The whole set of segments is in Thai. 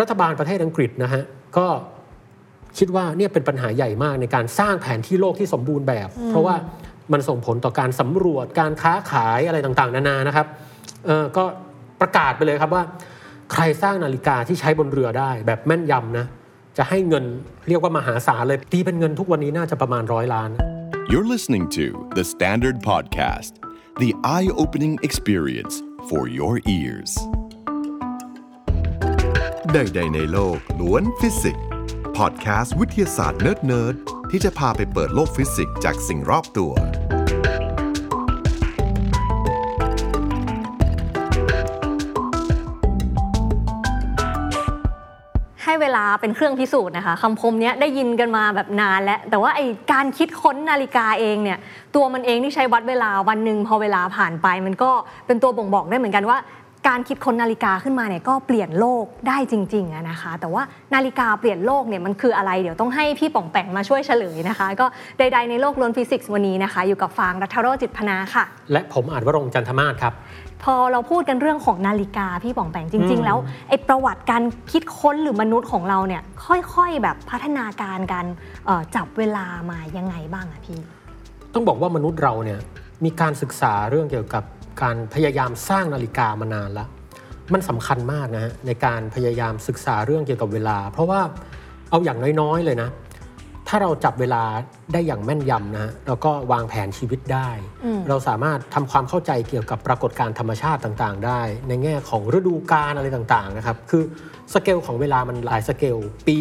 รัฐบาลประเทศอังกฤษนะฮะก็คิดว่าเนี่ยเป็นปัญหาใหญ่มากในการสร้างแผนที่โลกที่สมบูรณ์แบบ เพราะว่ามันส่งผลต่อการสำรวจการค้าขายอะไรต่างๆ นานานะครับเออก็ประกาศไปเลยครับว่า ใครสร้างนาฬิกาที่ใช้บนเรือได้ แบบแม่นยำนะจะให้เงินเรียกว่ามหาศาลเลยตีเป็นเงินทุกวันนี้น่าจะประมาณร้อยล้าน You're listening to The Standard Podcast, the eye opening experience for your ears. ใด ๆ ในโลกล้วนฟิสิกส์พอดแคสต์วิทยาศาสตร์เนิร์ดๆที่จะพาไปเปิดโลกฟิสิกส์จากสิ่งรอบตัว ให้เวลาเป็นเครื่องพิสูจน์นะคะคำคมเนี้ยได้ยินกันมาแบบนานแล้ว แต่ว่าไอการคิดค้นนาฬิกาเองเนี่ย ตัวมันเองที่ใช้วัดเวลาวันหนึ่งพอเวลาผ่านไป มันก็เป็นตัวบ่งบอกได้เหมือนกันว่า การคิดค้นนาฬิกาขึ้นมาเนี่ยก็เปลี่ยนโลกได้จริงๆอะนะคะ แต่ว่านาฬิกาเปลี่ยนโลกเนี่ยมันคืออะไรเดี๋ยวต้องให้พี่ป่องแปงมาช่วยเฉลยนะคะ ก็ใดๆในโลกล้วนฟิสิกส์วันนี้นะคะ อยู่กับฟางรัตโรจิตพนาค่ะ และผมอาจวรงค์จันทมาศครับ พอเราพูดกันเรื่องของนาฬิกาพี่ป่องแปงจริงอืๆมแล้วไอ้ประวัติการคิดค้นหรือมนุษย์ของเราเนี่ยค่อยๆแบบพัฒนาการการเอ่อจับเวลามายังไงบ้างอะพี่ ต้องบอกว่ามนุษย์เราเนี่ยมีการศึกษาเรื่องเกี่ยวกับ การพยายามสร้างนาฬิกามานานแล้วมันสำคัญมากนะฮะในการพยายามศึกษาเรื่องเกี่ยวกับเวลา เพราะว่าเอาอย่างน้อยๆเลยนะ ถ้าเราจับเวลาได้อย่างแม่นยำนะฮะเราก็วางแผนชีวิตได้อืมเราสามารถทำความเข้าใจเกี่ยวกับปรากฏการณ์ธรรมชาติต่างๆ ได้ ในแง่ของฤดูกาลอะไรต่างๆนะครับคือสเกลของเวลามันหลายสเกลปี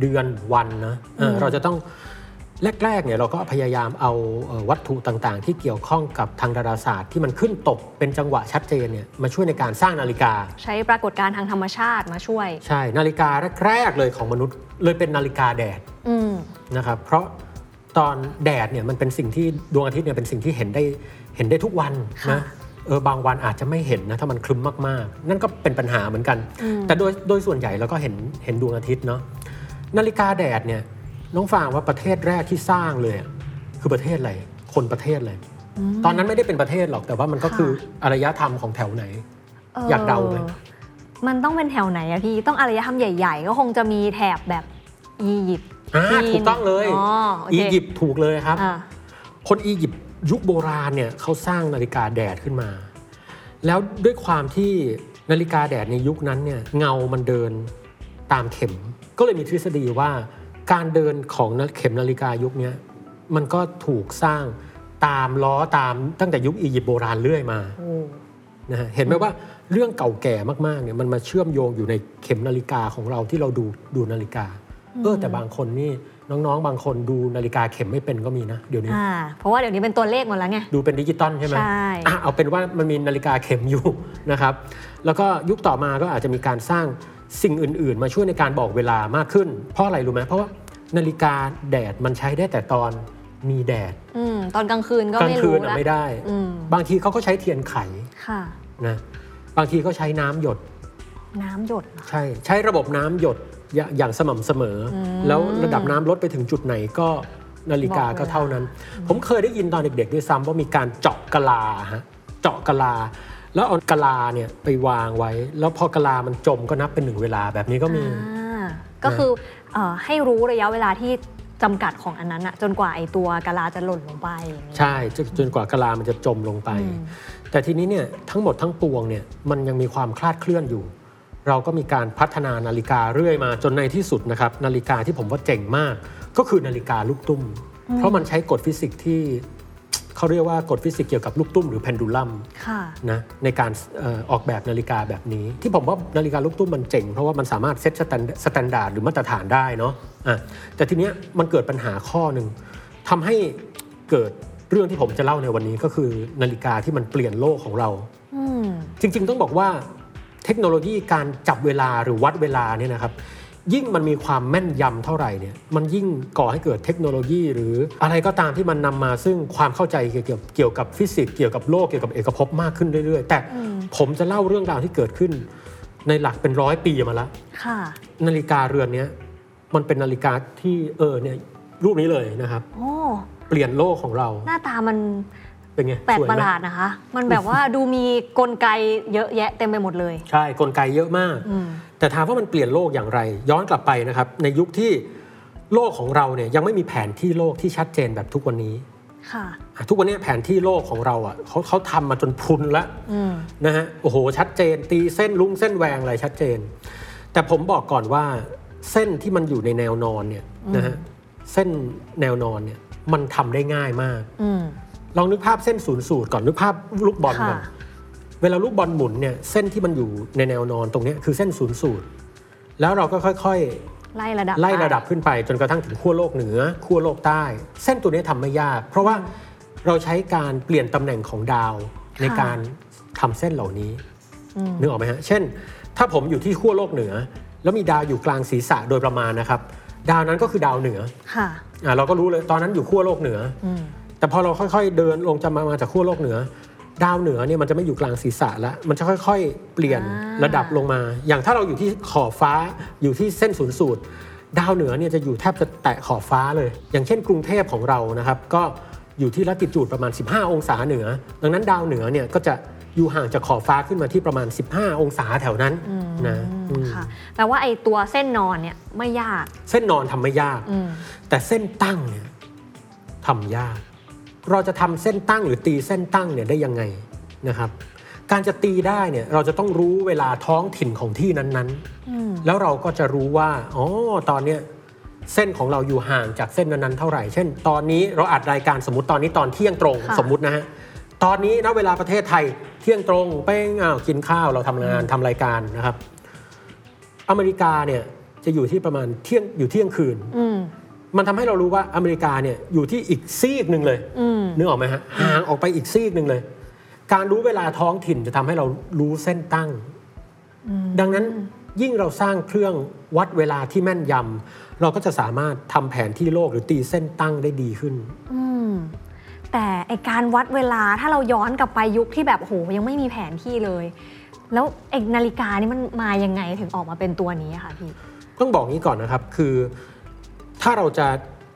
เดือนวันนะเออเราจะต้อง แรกๆเนี่ยเราก็พยายามเอาเอ่อวัตถุต่างๆ ที่เกี่ยวข้องกับทางดาราศาสตร์ ที่มันขึ้นตกเป็นจังหวะชัดเจนเนี่ยมาช่วยในการสร้างนาฬิกา ใช้ปรากฏการณ์ทางธรรมชาติมาช่วย ใช่นาฬิกาแรกๆเลยของมนุษย์เลยเป็นนาฬิกาแดดอืมนะครับเพราะตอนแดดเนี่ยมันเป็นสิ่งที่ดวงอาทิตย์เนี่ยเป็นสิ่งที่เห็นได้เห็นได้ทุกวันค่ะนะเออบางวันอาจจะไม่เห็นนะถ้ามันคลึ้มมากๆ นั่นก็เป็นปัญหาเหมือนกันอืมแต่โดยโดยส่วนใหญ่เราก็เห็นเห็นดวงอาทิตย์เนาะนาฬิกาแดดเนี่ย น้องฟางว่าประเทศแรกที่สร้างเลยอะคือประเทศอะไร คนประเทศเลยตอนนั้นไม่ได้เป็นประเทศหรอกแต่ว่ามันก็คืออารยธรรมของแถวไหน อยากเดาไหมมันต้องเป็นแถวไหนอะพี่ต้องอารยธรรมใหญ่ ๆ ก็คงจะมีแถบแบบอียิปต์อ่าจีนถูกต้องเลยอ๋อโอเคอียิปต์ถูกเลยครับอ่าคนอียิปต์ยุคโบราณเนี่ยเขาสร้างนาฬิกาแดดขึ้นมา แล้วด้วยความที่นาฬิกาแดดในยุคนั้นเนี่ยเงามันเดินตามเข็ม ก็เลยมีทฤษฎีว่า การเดินของเข็มนาฬิกายุคเนี้ยมันก็ถูกสร้างตามล้อตามตั้งแต่ยุคอียิปต์โบราณเรื่อยมาโอ้นะฮะเห็นไหมว่าเรื่องเก่าแก่มากๆเนี่ยมันมาเชื่อมโยงอยู่ในเข็มนาฬิกาของเราที่เราดูดูนาฬิกาเออแต่บางคนนี่น้องๆ บางคนดูนาฬิกาเข็มไม่เป็นก็มีนะเดี๋ยวนี้อ่าเพราะว่าเดี๋ยวนี้เป็นตัวเลขหมดแล้วไงดูเป็นดิจิตอลใช่ไหมใช่อะเอาเป็นว่ามันมีนาฬิกาเข็มอยู่นะครับ แล้วก็ยุคต่อมาก็อาจจะมีการสร้าง สิ่งอื่น ๆ มาช่วยในการบอกเวลามากขึ้น เพราะอะไรรู้ไหมเพราะว่านาฬิกาแดดมันใช้ได้แต่ตอนมีแดดอืมตอนกลางคืนก็กลางไม่คืรู้นละน่ะไม่ได้อืมบางทีเขาก็ใช้เทียนไขค่ะนะบางทีก็ใช้น้ำหยด น้ำหยดเหรอใช่ใช้ระบบน้ำหยดอย่าอย่างสม่ำเสมออแล้วระดับน้ำลดไปถึงจุดไหนก็นาฬิกาบอกเวลาก็เท่านั้น ผมเคยได้ยินตอนเด็กๆด้วยซ้ำว่ามีการเจาะกะลาฮะเจาะกะลา แล้วเอากะลาเนี่ยไปวางไว้ แล้วพอกะลามันจมก็นับเป็นหนึ่งเวลาแบบนี้ก็มีอ่าก็คือเอ่อให้รู้ระยะเวลาที่จำกัดของอันนั้นอะจนกว่าไอตัวกะลาจะหล่นลงไปอย่างนี้ใช่จนจนกว่ากะลามันจะจมลงไปอืมแต่ทีนี้เนี่ยทั้งหมดทั้งปวงเนี่ยมันยังมีความคลาดเคลื่อนอยู่ เราก็มีการพัฒนานาฬิกาเรื่อยมาจนในที่สุดนะครับนาฬิกาที่ผมว่าเจ๋งมาก ก็คือนาฬิกาลูกตุ้ม เพราะมันใช้กฎฟิสิกส์ที่ เขาเรียกว่ากฎฟิสิกส์เกี่ยวกับลูกตุ้มหรือ pendulum ค่ะนะในการเอ่อออกแบบนาฬิกาแบบนี้ ที่ผมว่านาฬิกาลูกตุ้มมันเจ๋ง เพราะว่ามันสามารถเซตสแตน standard หรือมาตรฐานได้เนาะอะแต่ทีเนี้ยมันเกิดปัญหาข้อหนึ่งทำให้เกิดเรื่องที่ผมจะเล่าในวันนี้ก็คือนาฬิกาที่มันเปลี่ยนโลกของเราอืมจริง ๆ ต้องบอกว่าเทคโนโลยีการจับเวลาหรือวัดเวลาเนี่ยนะครับ ยิ่งมันมีความแม่นยำเท่าไหร่เนี่ยมันยิ่งก่อให้เกิดเทคโนโลยี หรืออะไรก็ตามที่มันนำมาซึ่งความเข้าใจเกี่ยวกับเกี่ยวกับฟิสิกส์เกี่ยวกับโลกเกี่ยวกับเอกภพมากขึ้นเรื่อยๆ แต่ผมจะเล่าเรื่องราวที่เกิดขึ้น ในหลักเป็นร้อยปีมาแล้วค่ะนาฬิกาเรือนเนี้ยมันเป็นนาฬิกาที่เออเนี่ยรูปนี้เลยนะครับโอ้เปลี่ยนโลกของเรา หน้าตามันเป็นไงแปลกสวยประไหหมลาดนะคะ มันแบบว่าดูมีกลไกเยอะแยะเต็มไปหมดเลย ใช่กลไกเยอะมากอืม แต่ถามว่ามันเปลี่ยนโลกอย่างไร ย้อนกลับไปนะครับ ในยุคที่โลกของเราเนี่ยยังไม่มีแผนที่โลกที่ชัดเจนแบบทุกวันนี้ค่ะอะทุกวันนี้แผนที่โลกของเราอะเขาเขาทำมาจนพรุนแล้วอืมนะฮะโอ้โห ชัดเจน ตีเส้นลุงเส้นแหวงอะไรชัดเจน แต่ผมบอกก่อนว่าเส้นที่มันอยู่ในแนวนอนเนี่ยนะฮะเส้นแนวนอนเนี่ยมันทำได้ง่ายมากอืมลองนึกภาพเส้นศูนย์สูตรก่อนนึกภาพลูกบอลก่อนค่ะ เวลาลูกบอลหมุนเนี่ยเส้นที่มันอยู่ในแนวนอนตรงเนี้ยคือเส้นศูนย์สูตรแล้วเราก็ค่อยไล่ระดับๆไล่ไประดับขึ้นไป จนกระทั่งถึงขั้วโลกเหนือขั้วโลกใต้ เส้นตัวนี้ทำไม่ยาก เพราะว่าเราใช้การเปลี่ยนตำแหน่งของดาวในการทำเส้นเหล่านี้อืมนึกออกไหมฮะ เช่น ถ้าผมอยู่ที่ขั้วโลกเหนือ แล้วมีดาวอยู่กลางศีรษะโดยประมาณนะครับ ดาวนั้นก็คือดาวเหนือค่ะอะเราก็รู้เลยตอนนั้นอยู่ขั้วโลกเหนืออืมแต่พอเราค่อยๆเดินลงจะมามาจากขั้วโลกเหนือ ดาวเหนือเนี่ยมันจะไม่อยู่กลางศีรษะแล้ว มันจะค่อยๆ เปลี่ยนอ่าระดับลงมา อย่างถ้าเราอยู่ที่ขอบฟ้าอยู่ที่เส้นศูนย์สูตร ดาวเหนือเนี่ยจะอยู่แทบจะแตะขอบฟ้าเลย อย่างเช่นกรุงเทพของเรานะครับ ก็อยู่ที่ลัติจูดประมาณ 15 องศาเหนือ ดังนั้นดาวเหนือเนี่ยก็จะอยู่ห่างจากขอบฟ้าขึ้นมาที่ประมาณ 15 องศาแถวนั้นนะอืมค่ะแปลว่าไอ้ตัวเส้นนอนเนี่ยไม่ยาก เส้นนอนทำไม่ยากอืมแต่เส้นตั้งเนี่ยทำยาก เราจะทำเส้นตั้งหรือตีเส้นตั้งเนี่ยได้ยังไงนะครับการจะตีได้เนี่ยเราจะต้องรู้เวลาท้องถิ่นของที่นั้นอืมๆแล้วเราก็จะรู้ว่าอ๋อตอนเนี้ยเส้นของเราอยู่ห่างจากเส้นนั้นๆเท่าไหร่ เช่น ตอนนี้เราอัดรายการสมมติตอนนี้ตอนเที่ยงตรงค่ะสมมุตินะฮะตอนนี้นะเวลาประเทศไทยเที่ยงตรงเป้งอ้าวกินข้าวเราทำงานทำรายการนะครับ อเมริกาเนี่ยจะอยู่ที่ประมาณเที่ยงอยู่เที่ยงคืนอื มมันทำให้เรารู้ว่าอเมริกาเนี่ยอยู่ที่อีกซีกหนึ่งเลยอืมนึกออกไหมฮะห่างออกไปอีกซีกหนึ่งเลย การรู้เวลาท้องถิ่นจะทำให้เรารู้เส้นตั้ง ดังนั้นยิ่งเราสร้างเครื่องวัดเวลาที่แม่นยำเราก็จะสามารถทำแผนที่โลกหรือตีเส้นตั้งได้ดีขึ้นอืมแต่ไอการวัดเวลาถ้าเราย้อนกลับไปยุคที่แบบโหยังไม่มีแผนที่เลย แล้วไอนาฬิกานี่มันมายังไงถึงออกมาเป็นตัวนี้อะค่ะพี่ต้องบอกงี้ก่อนนะครับ คือ ถ้าเราจะ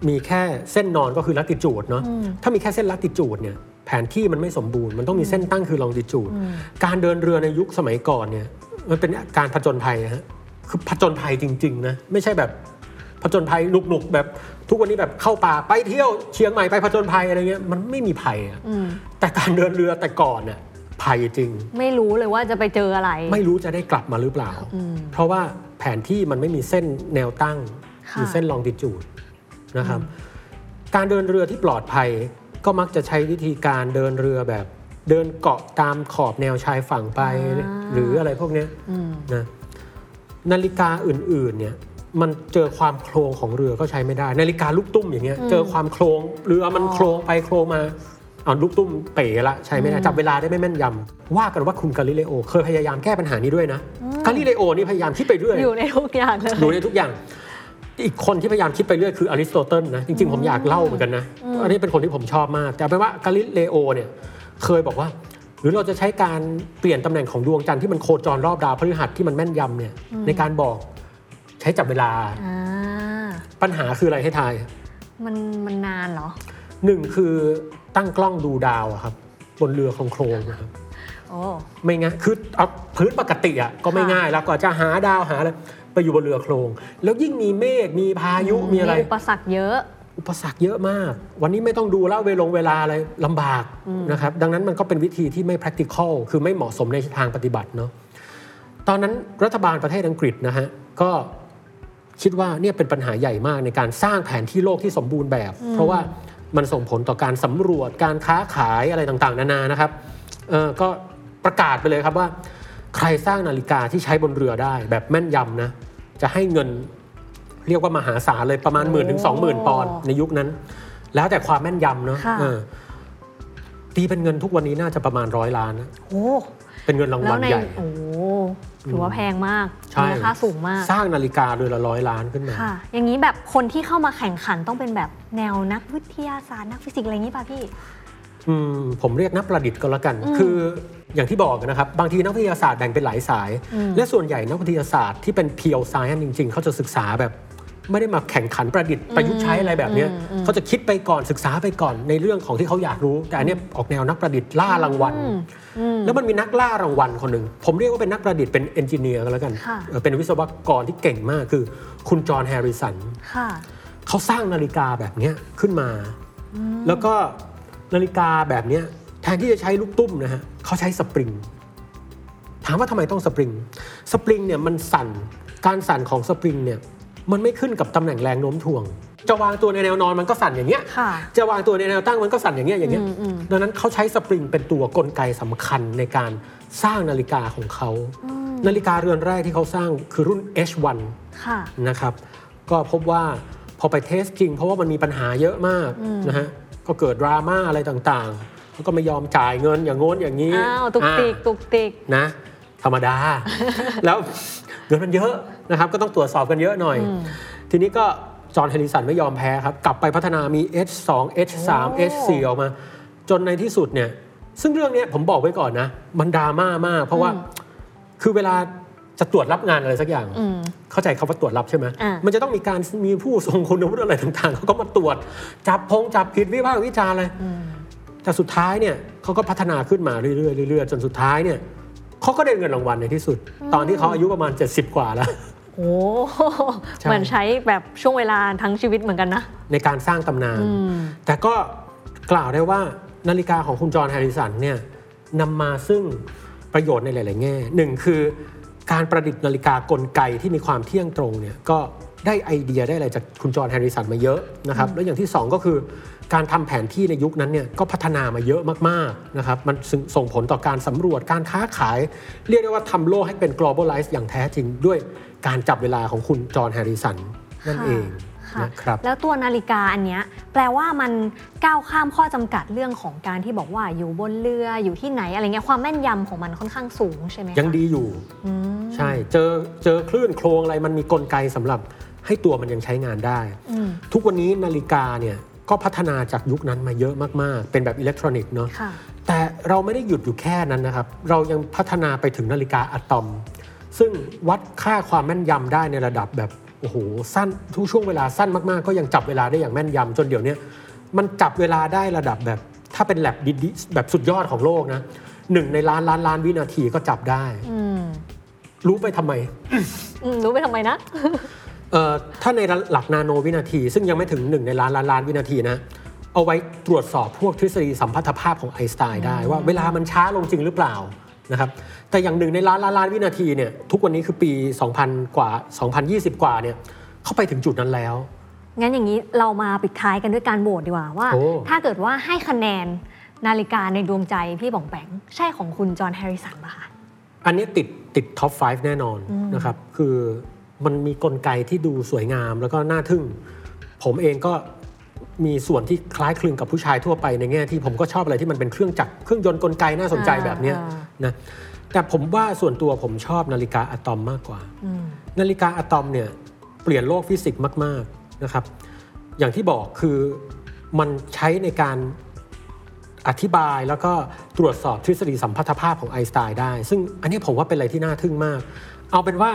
มีแค่เส้นนอนก็คือลัติจูดเนาะอืมถ้ามีแค่เส้นลัติจูดเนี่ยแผนที่มันไม่สมบูรณ์มันต้องมีเส้นตั้งคือลองดิจูดอืมการเดินเรือในยุคสมัยก่อนเนี่ยมันเป็นการผจญภัยนะฮะคือผจญภัยจริงๆนะไม่ใช่แบบผจญภัยหนุกๆแบบทุกวันนี้แบบเข้าป่าไปเที่ยวเชียงใหม่ไปผจญภัยอะไรเงี้ยมันไม่มีภัยอะอืมแต่การเดินเรือแต่ก่อนเนี่ยภัยจริง ไม่รู้เลยว่าจะไปเจออะไร ไม่รู้จะได้กลับมาหรือเปล่าอืมเพราะว่าแผนที่มันไม่มีเส้นแนวตั้ง ค่ะหรือเส้นลองดิจูดนะครับ การเดินเรือที่ปลอดภัยก็มักจะใช้วิธีการเดินเรือแบบ เดินเกาะตามขอบแนวชายฝั่งไป หรืออะไรพวกเนี้ยอืมนะนาฬิกาอื่นๆเนี่ยมันเจอความโครงของเรือก็ใช้ไม่ได้ นาฬิกาลูกตุ้มอย่างเงี้ยเจอความโครงเรือมันโครงไปโครงมาเอาลูกตุ้มเป๋ละใช้ไม่ได้จับเวลาได้ไม่แม่นยำว่ากันว่าคุณกาลิเลโอ เคยพยายามแก้ปัญหานี้ด้วยนะกาลิเลโอนี่พยายามคิดไปเรื่อยอยู่ในทุกอย่างเลยดูในทุกอย่าง อีกคนที่พยายามคิดไปเรื่อยคืออริสโตเติลนะจริง ๆ ผมอยากเล่าเหมือนกันนะ อันนี้เป็นคนที่ผมชอบมาก แต่เอาเป็นว่ากาลิเลโอเนี่ยเคยบอกว่า หรือเราจะใช้การเปลี่ยนตำแหน่งของดวงจันทร์ที่มันโคจรรอบดาวพฤหัสที่มันแม่นยำเนี่ยในการบอกใช้จับเวลาอ่าปัญหาคืออะไรให้ทาย มันมันนานเหรอหนึ่งคือตั้งกล้องดูดาวอะครับบนเรือโครงๆนะครับโอ้ไม่ง่ายคือเอาพื้นปกติอะก็ไม่ค่ะง่ายแล้วก็จะหาดาวหาอะไร ไปอยู่บนเรือโครง แล้วยิ่งมีเมฆมีพายุมีอะไร อุปสรรคเยอะ อุปสรรคเยอะมาก วันนี้ไม่ต้องดูแล้วเวลงเวลาอะไรลำบากนะครับ ดังนั้นมันก็เป็นวิธีที่ไม่ practical คือไม่เหมาะสมในทางปฏิบัติเนาะตอนนั้นรัฐบาลประเทศอังกฤษนะฮะก็คิดว่าเนี่ยเป็นปัญหาใหญ่มากในการสร้างแผนที่โลกที่สมบูรณ์แบบ เพราะว่ามันส่งผลต่อการสำรวจการค้าขายอะไรต่างๆ นานานะครับเออก็ประกาศไปเลยครับว่า ใครสร้างนาฬิกาที่ใช้บนเรือได้ แบบแม่นยำนะ จะให้เงินเรียกว่ามหาศาลเลยประมาณหมื่นถึงสองหมื่นปอนด์ในยุคนั้น แล้วแต่ความแม่นยำเนาะค่ะเออตีเป็นเงินทุกวันนี้น่าจะประมาณร้อยล้านนะโอ้เป็นเงินรางแล้วัวลในใหญ่โอ้ถือว่าแพงมากใช่มูลค่าสูงมาก สร้างนาฬิกาเรือนละร้อยล้านขึ้นมาค่ะ อย่างนี้แบบคนที่เข้ามาแข่งขันต้องเป็นแบบแนวนักวิทยาศาสตร์นักฟิสิกส์อะไรอย่างนี้ป่ะพี่อืม ผมเรียกนักประดิษฐ์ก็แล้วกันอืมคืออย่างที่บอกนะครับ บางทีนักวิทยาศาสตร์แบ่งเป็นหลายสายอืมและส่วนใหญ่นักวิทยาศาสตร์ที่เป็น pure science จริง ๆ เขาจะศึกษาแบบไม่ได้มาแข่งขันประดิษฐ์ประยุกต์ใช้อะไรแบบเนี้ยเขาจะคิดไปก่อนศึกษาไปก่อนในเรื่องของที่เขาอยากรู้ แต่อันเนี้ยออกแนวนักประดิษฐ์ล่ารางวัล แล้วมันมีนักล่ารางวัลคนหนึ่งผมเรียกว่าเป็นนักประดิษฐ์เป็น engineer ก็แล้วกันค่ะเออเป็นวิศวกรที่เก่งมากคือ คุณจอห์นแฮร์ริสันค่ะเขาสร้างนาฬิกาแบบเนี้ยขึ้นมา แล้วก็ นาฬิกาแบบเนี้ยแทนที่จะใช้ลูกตุ้มนะฮะเขาใช้สปริง ถามว่าทำไมต้องสปริง สปริงเนี่ยมันสั่น การสั่นของสปริงเนี่ยมันไม่ขึ้นกับตำแหน่งแรงโน้มถ่วง จะวางตัวในแนวนอนมันก็สั่นอย่างเงี้ยค่ะจะวางตัวในแนวตั้งมันก็สั่นอย่างเงี้ยอย่างเงี้ยอืมอืมดังนั้นเขาใช้สปริงเป็นตัวกลไกสำคัญในการสร้างนาฬิกาของเขา นาฬิกาเรือนแรกที่เขาสร้างคือรุ่น H1 ค่ะนะครับ ก็พบว่าพอไปเทสจริง เพราะว่ามันมีปัญหาเยอะมากนะฮะ ก็เกิดดราม่าอะไรต่างๆเขาก็ไม่ยอมจ่ายเงินอย่างโน้นอย่างนี้อ้าวตุกติกอ่าตุกติกนะ ธรรมดา แล้วเงินมันเยอะนะครับ ก็ต้องตรวจสอบกันเยอะหน่อย ทีนี้ก็จอห์นเฮริสันไม่ยอมแพ้ครับ กลับไปพัฒนามี H2 H3 โอ้ H4 ออกมา จนในที่สุดเนี่ย ซึ่งเรื่องเนี้ยผมบอกไว้ก่อนนะ มันดราม่ามาก เพราะว่าคือเวลา จะตรวจรับงานอะไรสักอย่างอืมเข้าใจคำว่าตรวจรับใช่ไหมอ่ามัมันจะต้องมีการมีผู้ทรงคุณวุฒิอะไรต่างๆเขาก็มาตรวจ จับพงจับผิดวิพากษ์วิจารณ์อะไรแต่สุดท้ายเนี่ยเขาก็พัฒนาขึ้นมาเรื่อยๆเรื่อยๆจนสุดท้ายเนี่ยเขาก็ได้เงินรางวัลในที่สุด ตอนที่เขาอายุประมาณ 70 กว่าแล้วโอ้ใช่เหมือนใช้แบบช่วงเวลาทั้งชีวิตเหมือนกันนะ ในการสร้างตำนาน แต่ก็กล่าวได้ว่านาฬิกาของคุณจอห์นแฮร์ริสันเนี่ยนำมาซึ่งประโยชน์ในหลาย ๆ แง่หนึ่งคือ การประดิษฐ์นาฬิกากลไกที่มีความเที่ยงตรงเนี่ยก็ได้ไอเดียได้อะไรจากคุณจอห์นแฮร์ริสันมาเยอะนะครับแล้วอย่างที่สองก็คือการทำแผนที่ในยุคนั้นเนี่ยก็พัฒนามาเยอะมากๆนะครับมันส่งส่งผลต่อการสำรวจการค้าขาย เรียกได้ว่าทำโลกให้เป็น globalize อย่างแท้จริงด้วยการจับเวลาของคุณจอห์นแฮร์ริสันนั่นเอง ค่ะนะครับแล้วตัวนาฬิกาอันเนี้ยแปลว่ามันก้าวข้ามข้อจำกัดเรื่องของการที่บอกว่าอยู่บนเรืออยู่ที่ไหนอะไรเงี้ยความแม่นยำของมันค่อนข้างสูงใช่ไหมคะยังดีอยู่อืมใช่เจอเจอคลื่นโครงอะไรมันมีกลไกสำหรับให้ตัวมันยังใช้งานได้อืมทุกวันนี้นาฬิกาเนี่ยก็พัฒนาจากยุคนั้นมาเยอะมาก ๆ เป็นแบบอิเล็กทรอนิกส์เนาะค่ะแต่เราไม่ได้หยุดอยู่แค่นั้นนะครับ เรายังพัฒนาไปถึงนาฬิกาอะตอม ซึ่งวัดค่าความแม่นยำได้ในระดับแบบ โอ้โหสั้นทุกช่วงเวลาสั้นมากๆ ก็ยังจับเวลาได้อย่างแม่นยำจนเดี๋ยวเนี้ยมันจับเวลาได้ระดับแบบ ถ้าเป็นแลบดีๆแบบสุดยอดของโลกนะหนึ่งในล้านล้านล้านวินาทีก็จับได้อืมรู้ไปทำไมอืมรู้ไปทำไมนะเอ่อถ้าในหลักนาโนวินาที ซึ่งยังไม่ถึงหนึ่งในล้านล้านล้านวินาทีนะ เอาไว้ตรวจสอบพวกทฤษฎีสัมพัทธภาพของไอน์สไตน์ได้ว่าเวลามันช้าลงจริงหรือเปล่า นะครับแต่อย่างหนึ่งในล้านล้านล้านวินาทีเนี่ยทุกวันนี้คือปี 2000 กว่า 2020 กว่าเนี่ยเข้าไปถึงจุดนั้นแล้ว งั้นอย่างนี้เรามาปิดท้ายกันด้วยการโหวตดีกว่าว่าโอ้ถ้าเกิดว่าให้คะแนนนาฬิกาในดวงใจพี่บองแปงใช่ของคุณจอห์นแฮร์ริสันปะคะอันนี้ติดติด top 5 แน่นอนนะครับคือมันมีกลไกที่ดูสวยงามแล้วก็น่าทึ่ง ผมเองก็ มีส่วนที่คล้ายคลึงกับผู้ชายทั่วไปในแง่ที่ผมก็ชอบอะไรที่มันเป็นเครื่องจักรเครื่องยนต์กลไกน่าสนใจแบบเนี้ยอ่านะแต่ผมว่าส่วนตัวผมชอบนาฬิกาอะตอมมากกว่าอืมนาฬิกาอะตอมเนี่ยเปลี่ยนโลกฟิสิกส์มาก ๆนะครับ อย่างที่บอกคือมันใช้ในการอธิบายแล้วก็ตรวจสอบทฤษฎีสัมพัทธภาพของไอน์สไตน์ได้ ซึ่งอันนี้ผมว่าเป็นอะไรที่น่าทึ่งมาก เอาเป็นว่า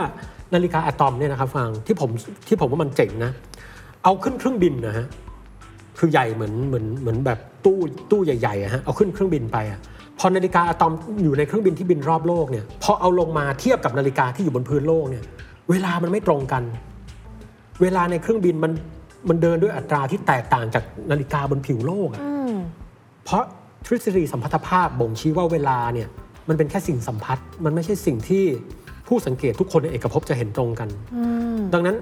นาฬิกาอะตอมเนี่ยนะครับฟังที่ผมที่ผมว่ามันเจ๋งนะ เอาขึ้นเครื่องบินนะฮะ คือใหญ่เหมือนเหมือนเหมือนแบบตู้ตู้ใหญ่ๆอะฮะเอาขึ้นเครื่องบินไปอะพอนาฬิกาอะตอมอยู่ในเครื่องบินที่บินรอบโลกเนี่ยพอเอาลงมาเทียบกับนาฬิกาที่อยู่บนพื้นโลกเนี่ยเวลามันไม่ตรงกัน เวลาในเครื่องบินมันมันเดินด้วยอัตราที่แตกต่างจากนาฬิกาบนผิวโลกอะอืมเพราะทฤษฎีสัมพัทธภาพบ่งชี้ว่าเวลาเนี่ยมันเป็นแค่สิ่งสัมผัสมันไม่ใช่สิ่งที่ผู้สังเกตทุกคนในเอกภพจะเห็นตรงกันอืมดังนั้น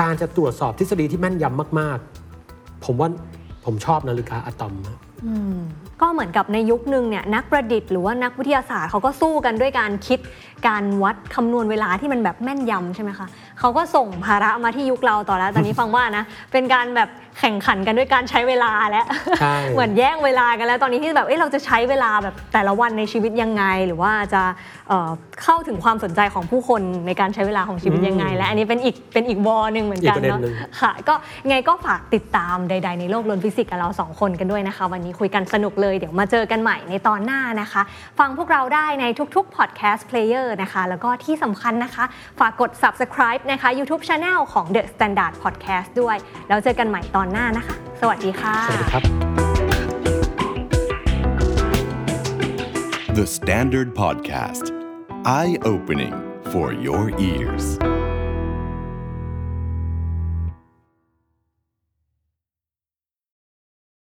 การจะตรวจสอบทฤษฎีที่แม่นยำมากๆ ผมว่าผมชอบนาฬิกาอะตอม ก็เหมือนกับในยุคนึงเนี่ยนักประดิษฐ์หรือว่านักวิทยาศาสตร์เขาก็สู้กันด้วยการคิดการวัดคำนวณเวลาที่มันแบบแม่นยำใช่ไหมคะเขาก็ส่งภาระมาที่ยุคเราต่อแล้วตอนนี้ฟังว่านะเป็นการแบบแข่งขันกันด้วยการใช้เวลาแล้วใช่เหมือนแย่งเวลากันแล้ว ตอนนี้ที่แบบเอ้เราจะใช้เวลาแบบแต่ละวันในชีวิตยังไง หรือว่าจะเอ่อเข้าถึงความสนใจของผู้คนในการใช้เวลาของชีวิตยังไง และอันนี้เป็นอีกเป็นอีกวอหนึ่งเหมือนกันอีกประเด็นเนาะหนึ่งค่ะก็ไงก็ฝากติดตามใด ๆ ในโลกลนฟิสิกส์กับเราสองคนกันด้วยนะคะวันนี้คุยกันสนุกเลย เดี๋ยวมาเจอกันใหม่ในตอนหน้านะคะ ฟังพวกเราได้ในทุกๆ podcast player นะคะ แล้วก็ที่สำคัญนะคะ ฝากกด subscribe นะคะ YouTube Channel ของ The Standard Podcast ด้วย แล้วเจอกันใหม่ตอนหน้านะคะ สวัสดีค่ะ สวัสดีครับ The Standard Podcast, eye opening for your ears.